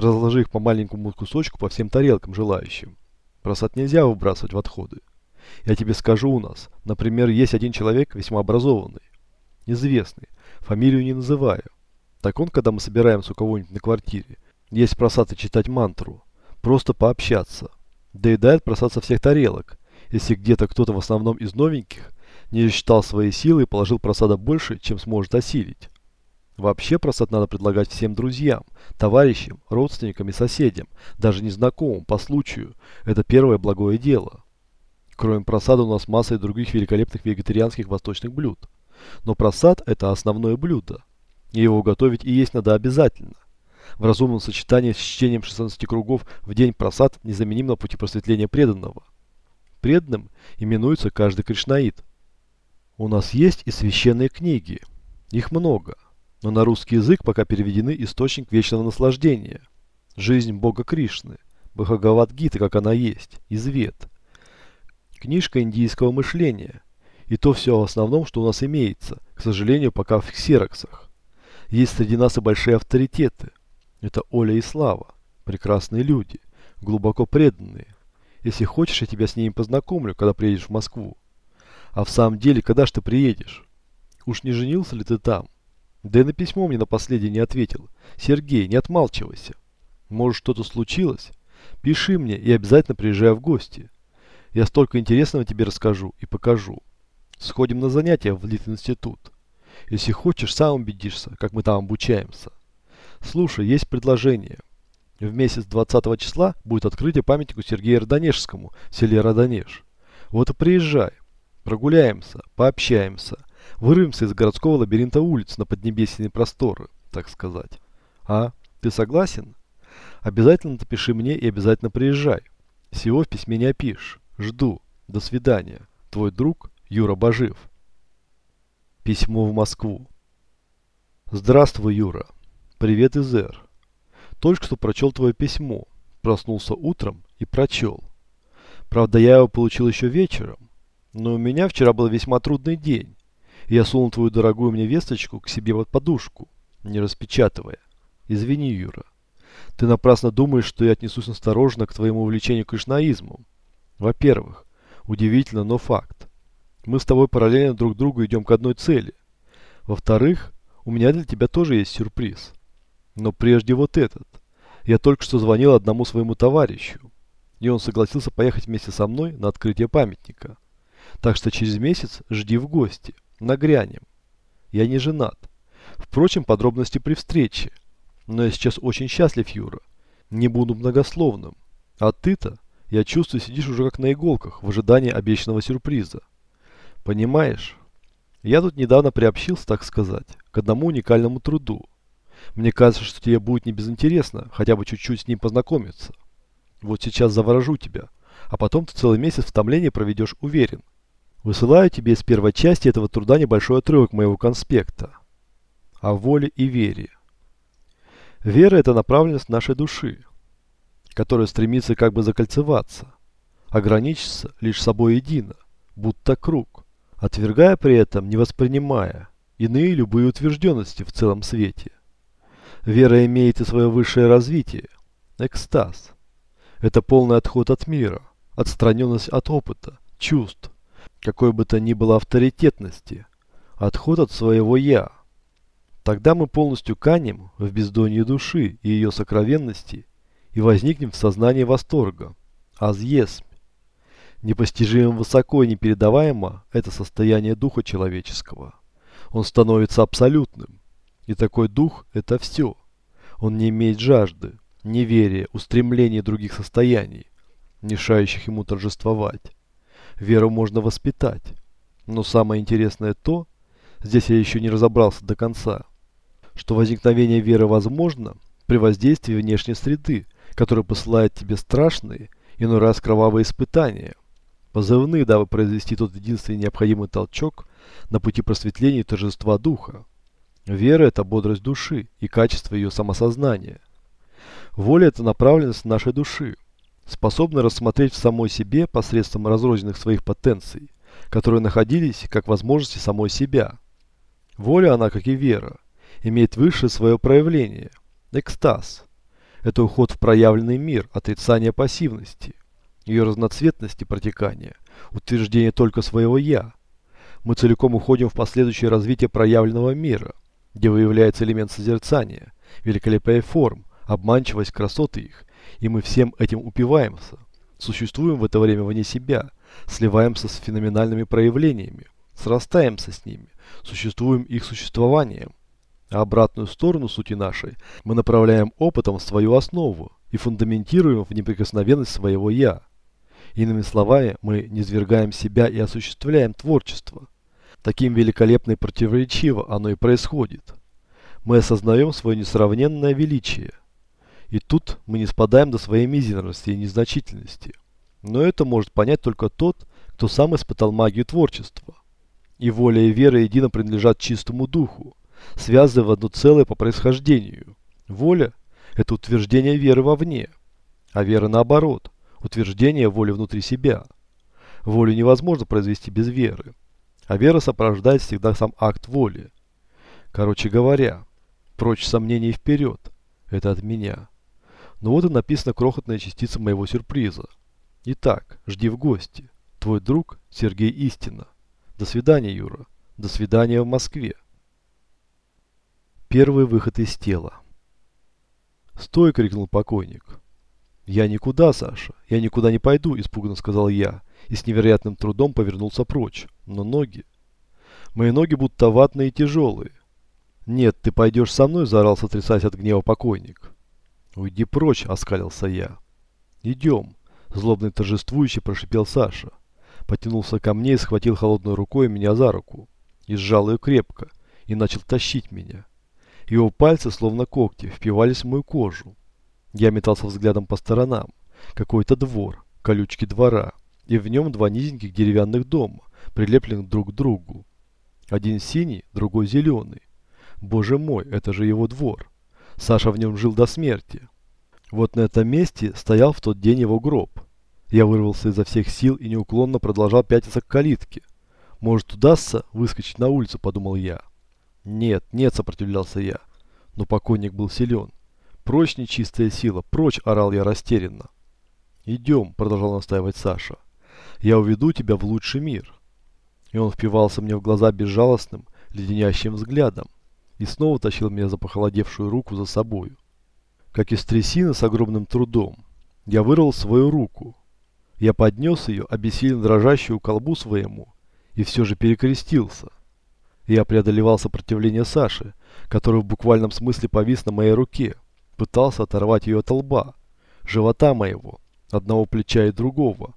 разложи их по маленькому кусочку по всем тарелкам желающим. просад нельзя выбрасывать в отходы. Я тебе скажу у нас, например, есть один человек весьма образованный, известный, фамилию не называю. Так он, когда мы собираемся у кого-нибудь на квартире, есть просаться читать мантру, просто пообщаться. Доедает со всех тарелок, если где-то кто-то в основном из новеньких не рассчитал свои силы и положил просада больше, чем сможет осилить. Вообще просад надо предлагать всем друзьям, товарищам, родственникам и соседям, даже незнакомым, по случаю. Это первое благое дело. Кроме просада у нас масса и других великолепных вегетарианских восточных блюд. Но просад – это основное блюдо. Его готовить и есть надо обязательно. В разумном сочетании с чтением 16 кругов в день просад незаменим на пути просветления преданного. Преданным именуется каждый кришнаит. У нас есть и священные книги. Их много. Но на русский язык пока переведены источник вечного наслаждения. Жизнь Бога Кришны, Бхагавадгита, как она есть, извет. Книжка индийского мышления. И то все в основном, что у нас имеется, к сожалению, пока в ксероксах. Есть среди нас и большие авторитеты. Это Оля и Слава. Прекрасные люди, глубоко преданные. Если хочешь, я тебя с ними познакомлю, когда приедешь в Москву. А в самом деле, когда ж ты приедешь? Уж не женился ли ты там? Да и на письмо мне на последнее не ответил. Сергей, не отмалчивайся. Может, что-то случилось? Пиши мне и обязательно приезжай в гости. Я столько интересного тебе расскажу и покажу. Сходим на занятия в Литинститут. Если хочешь, сам убедишься, как мы там обучаемся. Слушай, есть предложение. В месяц 20 числа будет открытие памятнику Сергею Родонежскому в селе Родонеж. Вот и приезжай. Прогуляемся, пообщаемся. Вырвемся из городского лабиринта улиц на поднебесные просторы, так сказать. А? Ты согласен? Обязательно напиши мне и обязательно приезжай. Всего в письме не опишешь. Жду. До свидания. Твой друг Юра Бажив. Письмо в Москву. Здравствуй, Юра. Привет из Эр. Только что прочел твое письмо. Проснулся утром и прочел. Правда, я его получил еще вечером. Но у меня вчера был весьма трудный день. Я сунул твою дорогую мне весточку к себе под подушку, не распечатывая. Извини, Юра. Ты напрасно думаешь, что я отнесусь осторожно к твоему увлечению кришнаизмом. Во-первых, удивительно, но факт. Мы с тобой параллельно друг другу идем к одной цели. Во-вторых, у меня для тебя тоже есть сюрприз. Но прежде вот этот. Я только что звонил одному своему товарищу, и он согласился поехать вместе со мной на открытие памятника. Так что через месяц жди в гости нагрянем. Я не женат. Впрочем, подробности при встрече. Но я сейчас очень счастлив, Юра. Не буду многословным. А ты-то, я чувствую, сидишь уже как на иголках, в ожидании обещанного сюрприза. Понимаешь? Я тут недавно приобщился, так сказать, к одному уникальному труду. Мне кажется, что тебе будет не безинтересно хотя бы чуть-чуть с ним познакомиться. Вот сейчас заворожу тебя, а потом ты целый месяц в томлении проведешь уверен, Высылаю тебе из первой части этого труда небольшой отрывок моего конспекта. О воле и вере. Вера – это направленность нашей души, которая стремится как бы закольцеваться, ограничиться лишь собой едино, будто круг, отвергая при этом, не воспринимая, иные любые утвержденности в целом свете. Вера имеет и свое высшее развитие – экстаз. Это полный отход от мира, отстраненность от опыта, чувств, какой бы то ни было авторитетности, отход от своего «я». Тогда мы полностью канем в бездонье души и ее сокровенности и возникнем в сознании восторга, азъесмь. Непостижимо высоко и непередаваемо это состояние духа человеческого. Он становится абсолютным. И такой дух – это все. Он не имеет жажды, неверия, устремлений других состояний, мешающих ему торжествовать. Веру можно воспитать. Но самое интересное то, здесь я еще не разобрался до конца, что возникновение веры возможно при воздействии внешней среды, которая посылает тебе страшные, иной раз кровавые испытания, позывные, дабы произвести тот единственный необходимый толчок на пути просветления и торжества духа. Вера – это бодрость души и качество ее самосознания. Воля – это направленность нашей души – способны рассмотреть в самой себе посредством разрозненных своих потенций, которые находились как возможности самой себя. Воля, она как и вера, имеет высшее свое проявление – экстаз. Это уход в проявленный мир, отрицание пассивности, ее разноцветности протекания, утверждение только своего «я». Мы целиком уходим в последующее развитие проявленного мира, где выявляется элемент созерцания, великолепие форм, обманчивость красоты их и мы всем этим упиваемся, существуем в это время вне себя, сливаемся с феноменальными проявлениями, срастаемся с ними, существуем их существованием. А обратную сторону сути нашей мы направляем опытом в свою основу и фундаментируем в неприкосновенность своего «я». Иными словами, мы низвергаем себя и осуществляем творчество. Таким великолепно и противоречиво оно и происходит. Мы осознаем свое несравненное величие – и тут мы не спадаем до своей мизерности и незначительности. Но это может понять только тот, кто сам испытал магию творчества. И воля и вера едино принадлежат чистому духу, связаны в одно целое по происхождению. Воля – это утверждение веры вовне, а вера наоборот – утверждение воли внутри себя. Волю невозможно произвести без веры, а вера сопровождает всегда сам акт воли. Короче говоря, прочь сомнений вперед – это от меня. Но вот и написана крохотная частица моего сюрприза. Итак, жди в гости. Твой друг Сергей Истина. До свидания, Юра. До свидания в Москве. Первый выход из тела. «Стой!» – крикнул покойник. «Я никуда, Саша. Я никуда не пойду!» – испуганно сказал я. И с невероятным трудом повернулся прочь. Но ноги... Мои ноги будто ватные и тяжелые. «Нет, ты пойдешь со мной!» – заорал, сотрясаясь от гнева покойник. «Уйди прочь!» – оскалился я. «Идем!» – злобно и торжествующе прошипел Саша. Потянулся ко мне и схватил холодной рукой меня за руку. И сжал ее крепко. И начал тащить меня. Его пальцы, словно когти, впивались в мою кожу. Я метался взглядом по сторонам. Какой-то двор, колючки двора. И в нем два низеньких деревянных дома, прилепленных друг к другу. Один синий, другой зеленый. Боже мой, это же его двор. Саша в нем жил до смерти. Вот на этом месте стоял в тот день его гроб. Я вырвался изо всех сил и неуклонно продолжал пятиться к калитке. «Может, удастся выскочить на улицу?» – подумал я. «Нет, нет», – сопротивлялся я. Но покойник был силен. «Прочь, нечистая сила, прочь!» – орал я растерянно. «Идем», – продолжал настаивать Саша. «Я уведу тебя в лучший мир». И он впивался мне в глаза безжалостным, леденящим взглядом и снова тащил меня за похолодевшую руку за собою. Как из трясины с огромным трудом, я вырвал свою руку. Я поднес ее, обессиленно дрожащую колбу своему, и все же перекрестился. Я преодолевал сопротивление Саши, который в буквальном смысле повис на моей руке, пытался оторвать ее от лба, живота моего, одного плеча и другого.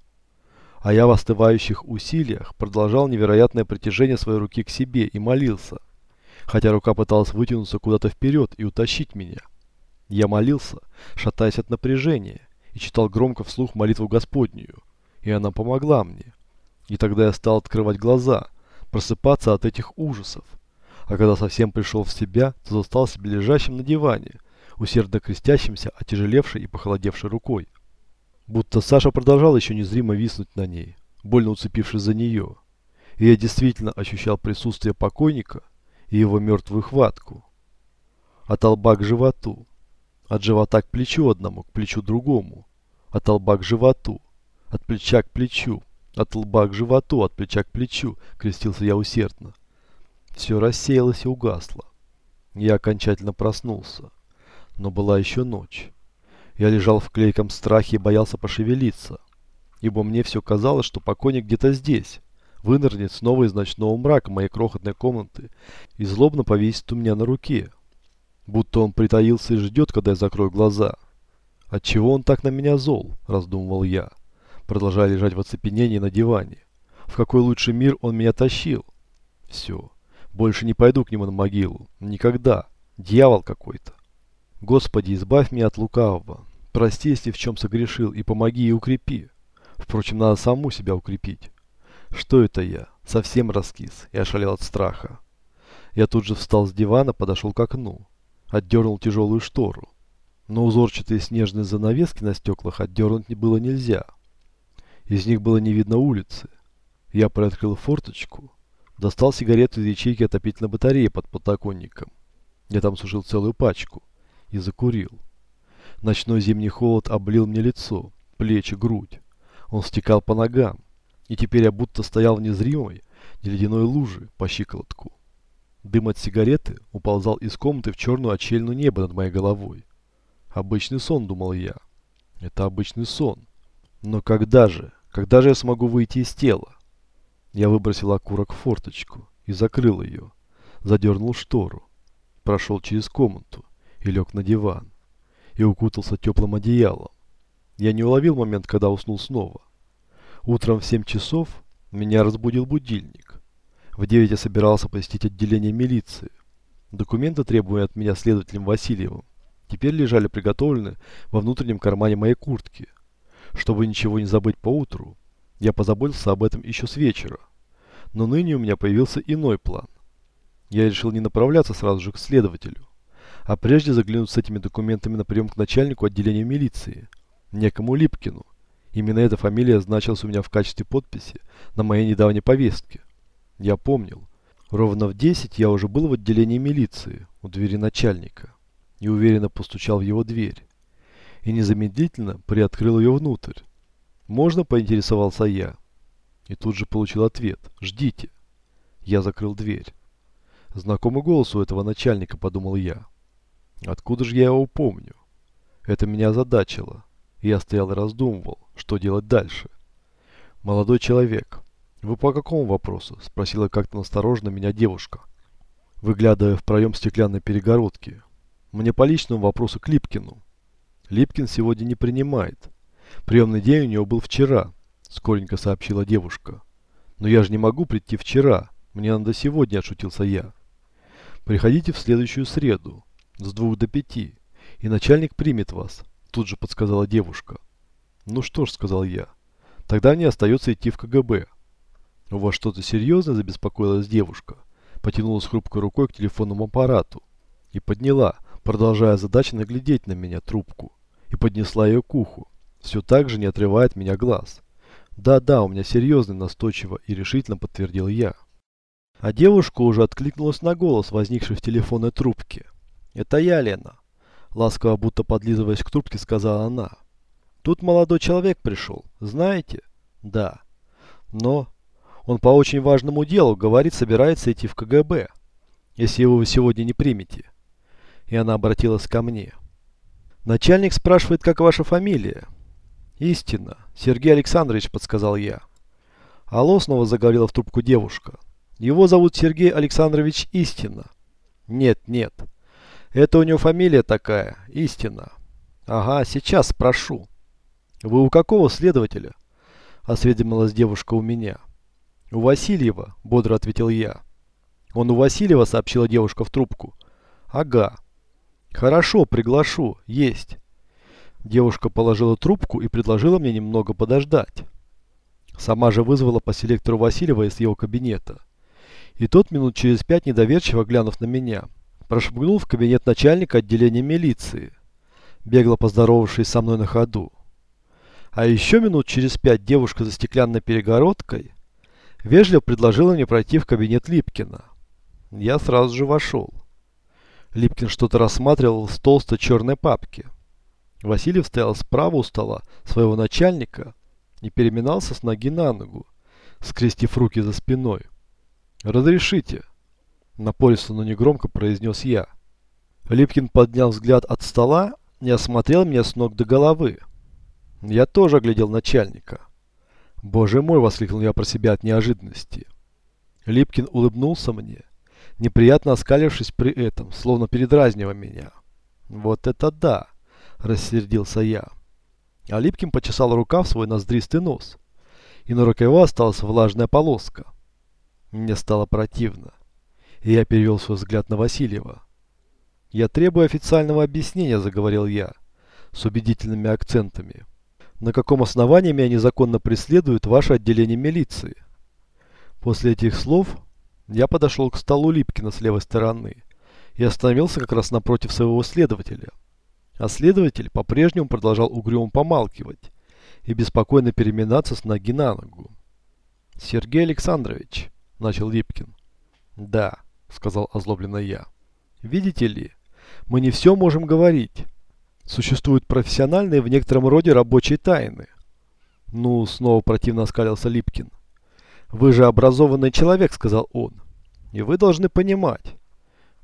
А я в остывающих усилиях продолжал невероятное притяжение своей руки к себе и молился – хотя рука пыталась вытянуться куда-то вперед и утащить меня. Я молился, шатаясь от напряжения, и читал громко вслух молитву Господнюю, и она помогла мне. И тогда я стал открывать глаза, просыпаться от этих ужасов. А когда совсем пришел в себя, то застал себя лежащим на диване, усердно крестящимся, отяжелевшей и похолодевшей рукой. Будто Саша продолжал еще незримо виснуть на ней, больно уцепившись за нее. И я действительно ощущал присутствие покойника – его мертвую хватку. От лба к животу, от живота к плечу одному, к плечу другому, от лба к животу, от плеча к плечу, от лба к животу, от плеча к плечу, крестился я усердно. Все рассеялось и угасло. Я окончательно проснулся. Но была еще ночь. Я лежал в клейком страхе и боялся пошевелиться, ибо мне все казалось, что покойник где-то здесь, вынырнет снова из ночного мрака моей крохотной комнаты и злобно повесит у меня на руке, будто он притаился и ждет, когда я закрою глаза. «Отчего он так на меня зол?» – раздумывал я, продолжая лежать в оцепенении на диване. «В какой лучший мир он меня тащил?» «Все. Больше не пойду к нему на могилу. Никогда. Дьявол какой-то. Господи, избавь меня от лукавого. Прости, если в чем согрешил, и помоги и укрепи. Впрочем, надо саму себя укрепить». Что это я? Совсем раскис. Я шалел от страха. Я тут же встал с дивана, подошел к окну. Отдернул тяжелую штору. Но узорчатые снежные занавески на стеклах отдернуть было нельзя. Из них было не видно улицы. Я приоткрыл форточку. Достал сигарету из ячейки отопительной батареи под подоконником. Я там сушил целую пачку. И закурил. Ночной зимний холод облил мне лицо, плечи, грудь. Он стекал по ногам и теперь я будто стоял в незримой, неледяной луже по щиколотку. Дым от сигареты уползал из комнаты в черную отчельную небо над моей головой. Обычный сон, думал я. Это обычный сон. Но когда же? Когда же я смогу выйти из тела? Я выбросил окурок в форточку и закрыл ее. Задернул штору. Прошел через комнату и лег на диван. И укутался теплым одеялом. Я не уловил момент, когда уснул снова. Утром в 7 часов меня разбудил будильник. В 9 я собирался посетить отделение милиции. Документы, требуемые от меня следователем Васильевым, теперь лежали приготовлены во внутреннем кармане моей куртки. Чтобы ничего не забыть поутру, я позаботился об этом еще с вечера. Но ныне у меня появился иной план. Я решил не направляться сразу же к следователю, а прежде заглянуть с этими документами на прием к начальнику отделения милиции, некому Липкину, Именно эта фамилия значилась у меня в качестве подписи на моей недавней повестке. Я помнил. Ровно в 10 я уже был в отделении милиции, у двери начальника. Неуверенно постучал в его дверь. И незамедлительно приоткрыл ее внутрь. «Можно?» – поинтересовался я. И тут же получил ответ. «Ждите». Я закрыл дверь. Знакомый голос у этого начальника, подумал я. Откуда же я его помню? Это меня озадачило. Я стоял и раздумывал, что делать дальше. «Молодой человек, вы по какому вопросу?» – спросила как-то настороженно меня девушка, выглядывая в проем стеклянной перегородки. «Мне по личному вопросу к Липкину». «Липкин сегодня не принимает. Приемный день у него был вчера», – скоренько сообщила девушка. «Но я же не могу прийти вчера. Мне надо сегодня», – отшутился я. «Приходите в следующую среду, с двух до пяти, и начальник примет вас», Тут же подсказала девушка. «Ну что ж», — сказал я, — «тогда не остается идти в КГБ». «У вас что-то серьезное?» — забеспокоилась девушка. Потянулась хрупкой рукой к телефонному аппарату и подняла, продолжая задачи наглядеть на меня трубку, и поднесла ее к уху, все так же не отрывает меня глаз. «Да-да, у меня серьезный», — настойчиво и решительно подтвердил я. А девушка уже откликнулась на голос, возникший в телефонной трубке. «Это я, Лена ласково будто подлизываясь к трубке, сказала она. «Тут молодой человек пришел, знаете?» «Да». «Но он по очень важному делу, говорит, собирается идти в КГБ, если его вы сегодня не примете». И она обратилась ко мне. «Начальник спрашивает, как ваша фамилия?» «Истина. Сергей Александрович», — подсказал я. «Алло», — снова заговорила в трубку девушка. «Его зовут Сергей Александрович Истина». «Нет, нет. Это у него фамилия такая, истина. Ага, сейчас спрошу. Вы у какого следователя? Осведомилась девушка у меня. У Васильева, бодро ответил я. Он у Васильева, сообщила девушка в трубку. Ага. Хорошо, приглашу, есть. Девушка положила трубку и предложила мне немного подождать. Сама же вызвала по селектору Васильева из его кабинета. И тот минут через пять недоверчиво глянув на меня, прошмыгнул в кабинет начальника отделения милиции, бегло поздоровавшись со мной на ходу. А еще минут через пять девушка за стеклянной перегородкой вежливо предложила мне пройти в кабинет Липкина. Я сразу же вошел. Липкин что-то рассматривал в толстой черной папке. Васильев стоял справа у стола своего начальника и переминался с ноги на ногу, скрестив руки за спиной. «Разрешите», Наполисон, но негромко произнес я. Липкин поднял взгляд от стола и осмотрел меня с ног до головы. Я тоже оглядел начальника. «Боже мой!» – воскликнул я про себя от неожиданности. Липкин улыбнулся мне, неприятно оскалившись при этом, словно передразнивая меня. «Вот это да!» – рассердился я. А Липкин почесал рукав свой ноздристый нос, и на рукаве осталась влажная полоска. Мне стало противно. Я перевел свой взгляд на Васильева. «Я требую официального объяснения», – заговорил я, с убедительными акцентами. «На каком основании меня незаконно преследует ваше отделение милиции?» После этих слов я подошел к столу Липкина с левой стороны и остановился как раз напротив своего следователя. А следователь по-прежнему продолжал угрюмо помалкивать и беспокойно переминаться с ноги на ногу. «Сергей Александрович», – начал Липкин. «Да» сказал озлобленно я. Видите ли, мы не все можем говорить. Существуют профессиональные в некотором роде рабочие тайны. Ну, снова противно оскалился Липкин. Вы же образованный человек, сказал он. И вы должны понимать.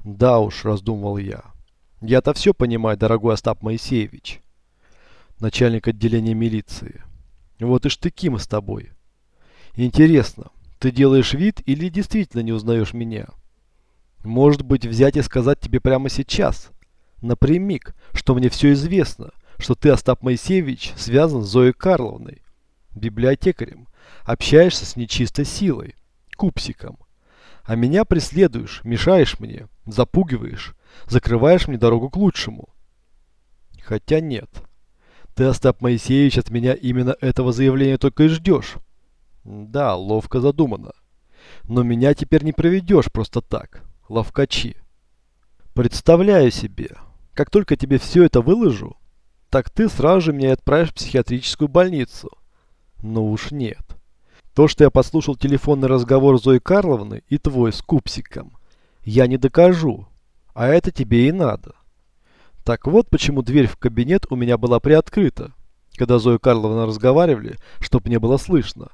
Да уж, раздумывал я. Я-то все понимаю, дорогой Остап Моисеевич. Начальник отделения милиции. Вот и штыки мы с тобой. Интересно, ты делаешь вид или действительно не узнаешь меня? Может быть, взять и сказать тебе прямо сейчас, напрямик, что мне все известно, что ты, Остап Моисеевич, связан с Зоей Карловной, библиотекарем, общаешься с нечистой силой, купсиком. А меня преследуешь, мешаешь мне, запугиваешь, закрываешь мне дорогу к лучшему. Хотя нет. Ты, Остап Моисеевич, от меня именно этого заявления только и ждешь. Да, ловко задумано. Но меня теперь не проведешь просто так ловкачи. Представляю себе, как только тебе все это выложу, так ты сразу же меня отправишь в психиатрическую больницу. Но уж нет. То, что я послушал телефонный разговор Зои Карловны и твой с Купсиком, я не докажу. А это тебе и надо. Так вот, почему дверь в кабинет у меня была приоткрыта, когда Зоя Карловна разговаривали, чтобы не было слышно.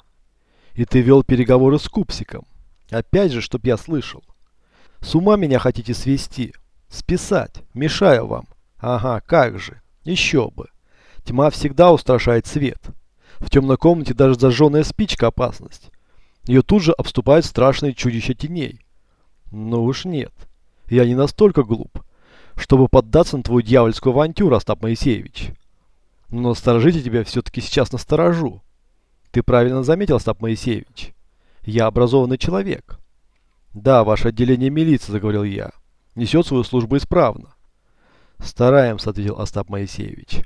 И ты вел переговоры с Купсиком. Опять же, чтоб я слышал. С ума меня хотите свести? Списать? Мешаю вам. Ага, как же. Еще бы. Тьма всегда устрашает свет. В темной комнате даже зажженная спичка – опасность. Ее тут же обступают страшные чудища теней. Ну уж нет. Я не настолько глуп, чтобы поддаться на твою дьявольскую авантюру, Остап Моисеевич. Но сторожите тебя все-таки сейчас насторожу. Ты правильно заметил, Остап Моисеевич. Я образованный человек. Да, ваше отделение милиции, заговорил я, несет свою службу исправно. Стараемся, ответил Остап Моисеевич.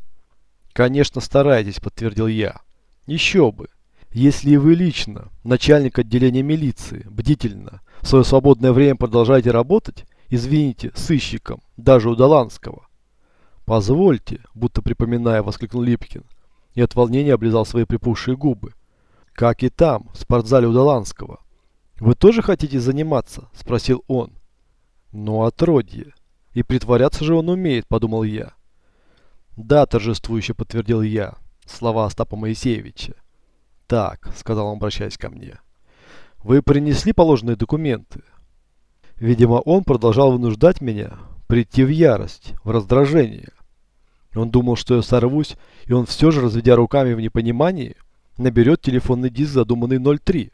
Конечно, стараетесь, подтвердил я. Еще бы. Если и вы лично, начальник отделения милиции, бдительно, в свое свободное время продолжаете работать, извините, сыщиком, даже у Доланского. Позвольте, будто припоминая, воскликнул Липкин, и от волнения облизал свои припухшие губы. Как и там, в спортзале у Доланского. «Вы тоже хотите заниматься?» – спросил он. «Ну, отродье. И притворяться же он умеет», – подумал я. «Да», – торжествующе подтвердил я, слова Остапа Моисеевича. «Так», – сказал он, обращаясь ко мне. «Вы принесли положенные документы?» Видимо, он продолжал вынуждать меня прийти в ярость, в раздражение. Он думал, что я сорвусь, и он все же, разведя руками в непонимании, наберет телефонный диск, задуманный 03.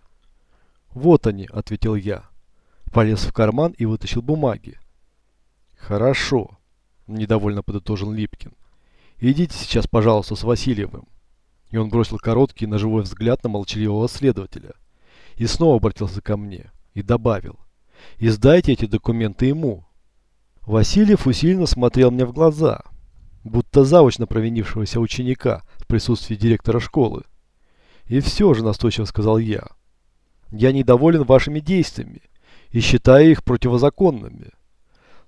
«Вот они», — ответил я. Полез в карман и вытащил бумаги. «Хорошо», — недовольно подытожил Липкин. «Идите сейчас, пожалуйста, с Васильевым». И он бросил короткий ножевой взгляд на молчаливого следователя. И снова обратился ко мне и добавил. «И сдайте эти документы ему». Васильев усиленно смотрел мне в глаза, будто заочно провинившегося ученика в присутствии директора школы. «И все же», — настойчиво сказал я, — я недоволен вашими действиями и считаю их противозаконными.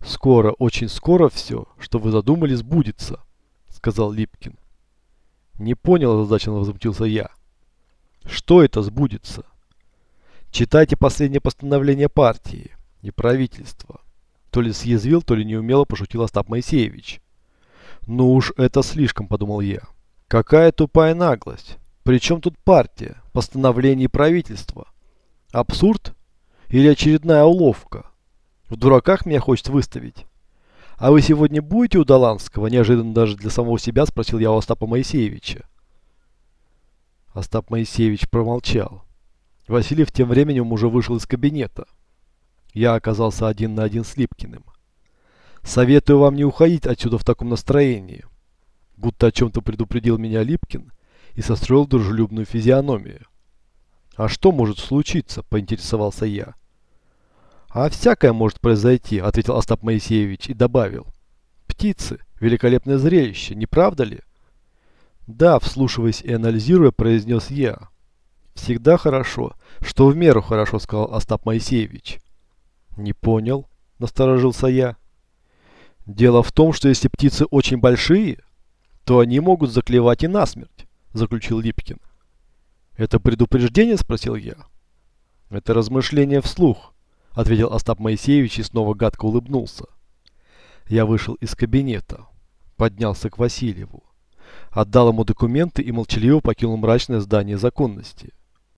Скоро, очень скоро все, что вы задумали, сбудется, сказал Липкин. Не понял, озадаченно возмутился я. Что это сбудется? Читайте последнее постановление партии и правительства. То ли съязвил, то ли неумело пошутил Остап Моисеевич. Ну уж это слишком, подумал я. Какая тупая наглость. Причем тут партия, постановление правительства? Абсурд? Или очередная уловка? В дураках меня хочет выставить. А вы сегодня будете у Доланского? Неожиданно даже для самого себя спросил я у Остапа Моисеевича. Остап Моисеевич промолчал. Васильев тем временем уже вышел из кабинета. Я оказался один на один с Липкиным. Советую вам не уходить отсюда в таком настроении. Будто о чем-то предупредил меня Липкин и состроил дружелюбную физиономию. «А что может случиться?» – поинтересовался я. «А всякое может произойти», – ответил Остап Моисеевич и добавил. «Птицы – великолепное зрелище, не правда ли?» «Да», – вслушиваясь и анализируя, произнес я. «Всегда хорошо. Что в меру хорошо», – сказал Остап Моисеевич. «Не понял», – насторожился я. «Дело в том, что если птицы очень большие, то они могут заклевать и насмерть», – заключил Липкин. «Это предупреждение?» – спросил я. «Это размышление вслух», – ответил Остап Моисеевич и снова гадко улыбнулся. Я вышел из кабинета, поднялся к Васильеву, отдал ему документы и молчаливо покинул мрачное здание законности.